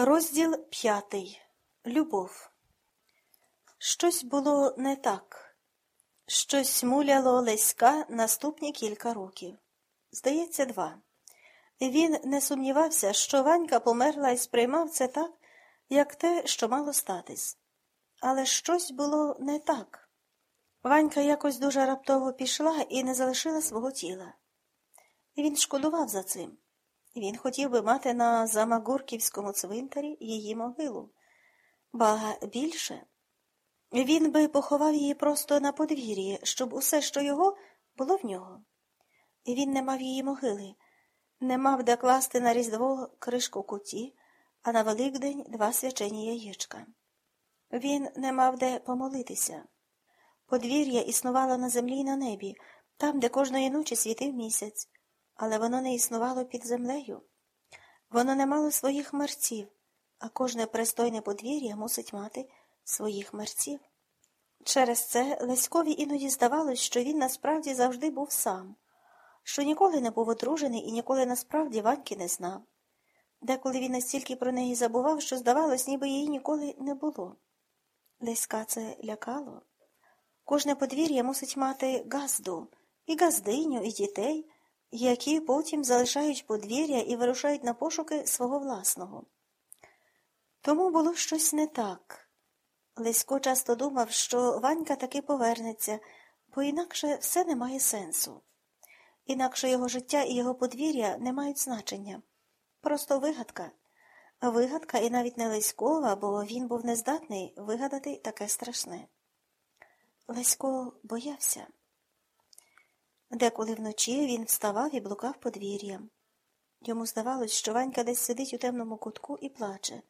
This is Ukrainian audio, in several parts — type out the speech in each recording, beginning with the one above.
Розділ п'ятий. Любов. Щось було не так. Щось муляло Леська наступні кілька років. Здається, два. Він не сумнівався, що Ванька померла і сприймав це так, як те, що мало статись. Але щось було не так. Ванька якось дуже раптово пішла і не залишила свого тіла. Він шкодував за цим. Він хотів би мати на Замагурківському цвинтарі її могилу. Ба більше. Він би поховав її просто на подвір'ї, щоб усе, що його, було в нього. Він не мав її могили, не мав де класти на Різдво кришку куті, а на Великдень два свячені яєчка. Він не мав де помолитися. Подвір'я існувало на землі і на небі, там, де кожної ночі світив місяць але воно не існувало під землею. Воно не мало своїх мерців, а кожне пристойне подвір'я мусить мати своїх мерців. Через це Леськові іноді здавалось, що він насправді завжди був сам, що ніколи не був одружений і ніколи насправді Ваньки не знав. Деколи він настільки про неї забував, що, здавалось, ніби її ніколи не було. Леська це лякало. Кожне подвір'я мусить мати газду, і газдиню, і дітей які потім залишають подвір'я і вирушають на пошуки свого власного. Тому було щось не так. Лесько часто думав, що Ванька таки повернеться, бо інакше все не має сенсу. Інакше його життя і його подвір'я не мають значення. Просто вигадка. Вигадка і навіть не Леськова, бо він був нездатний вигадати таке страшне. Лесько боявся. Деколи вночі він вставав і блукав подвір'ям. Йому здавалось, що Ванька десь сидить у темному кутку і плаче,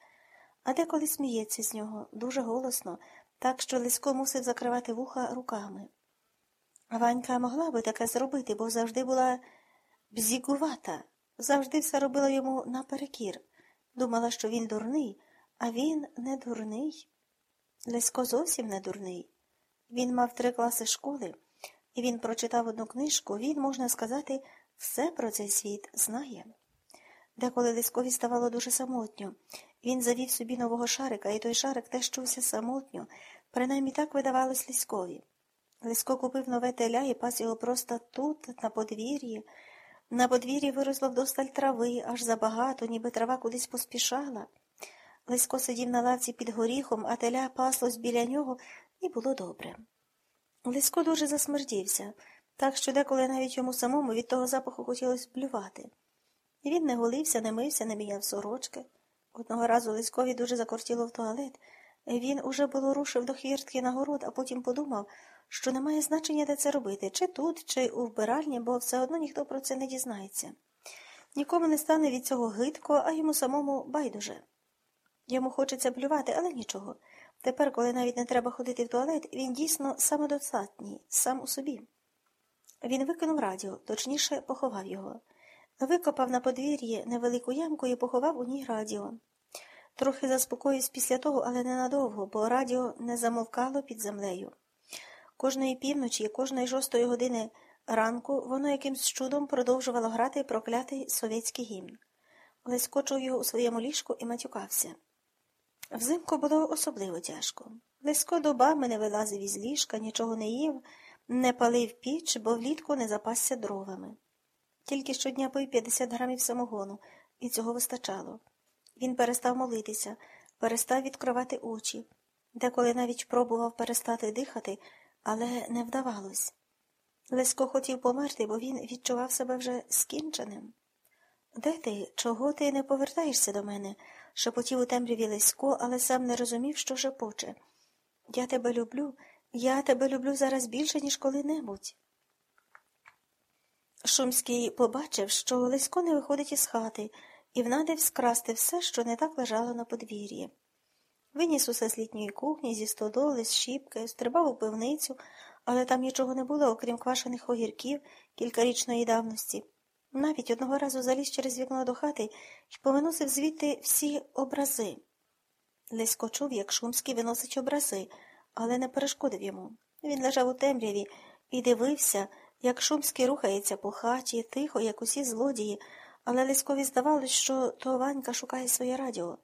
а деколи сміється з нього дуже голосно, так що Лисько мусив закривати вуха руками. Ванька могла би таке зробити, бо завжди була бзігувата, завжди все робила йому наперекір. Думала, що він дурний, а він не дурний. Лесько зовсім не дурний. Він мав три класи школи і він прочитав одну книжку, він, можна сказати, все про цей світ знає. Деколи Лискові ставало дуже самотньо. Він завів собі нового шарика, і той шарик теж чувся самотньо, принаймні так видавалось Лискові. Лиско купив нове теля і пас його просто тут, на подвір'ї. На подвір'ї виросло вдосталь трави, аж забагато, ніби трава кудись поспішала. Лисько сидів на лавці під горіхом, а теля паслось біля нього, і було добре. Лисько дуже засмердівся, так що деколи навіть йому самому від того запаху хотілося плювати. Він не голився, не мився, не міняв сорочки. Одного разу Лиськові дуже закортіло в туалет. Він уже було рушив до хвіртки на город, а потім подумав, що немає значення, де це робити, чи тут, чи у вбиральні, бо все одно ніхто про це не дізнається. Нікому не стане від цього гидко, а йому самому байдуже. Йому хочеться плювати, але нічого. Тепер, коли навіть не треба ходити в туалет, він дійсно самодостатній, сам у собі. Він викинув радіо, точніше, поховав його. Викопав на подвір'ї невелику ямку і поховав у ній радіо. Трохи заспокоївся після того, але ненадовго, бо радіо не замовкало під землею. Кожної півночі кожної шостої години ранку воно якимсь чудом продовжувало грати проклятий совєтський гімн. Олесь кочув його у своєму ліжку і матюкався. Взимку було особливо тяжко. Лесько добами не вилазив із ліжка, нічого не їв, не палив піч, бо влітку не запасся дровами. Тільки щодня пив 50 грамів самогону, і цього вистачало. Він перестав молитися, перестав відкривати очі, деколи навіть пробував перестати дихати, але не вдавалось. Лесько хотів померти, бо він відчував себе вже скінченим. Де ти? Чого ти не повертаєшся до мене? шепотів у темряві Лесько, але сам не розумів, що шепоче. Я тебе люблю, я тебе люблю зараз більше, ніж коли-небудь. Шумський побачив, що Лесько не виходить із хати, і внадив скрасти все, що не так лежало на подвір'ї. Виніс усе з літньої кухні, зі стодоли, з щіпки, стрибав у пивницю, але там нічого не було, окрім квашених огірків кількарічної давності. Навіть одного разу заліз через вікно до хати і повиносив звідти всі образи. Лесько чув, як Шумський виносить образи, але не перешкодив йому. Він лежав у темряві і дивився, як Шумський рухається по хаті, тихо, як усі злодії, але Леськові здавалось, що то Ванька шукає своє радіо.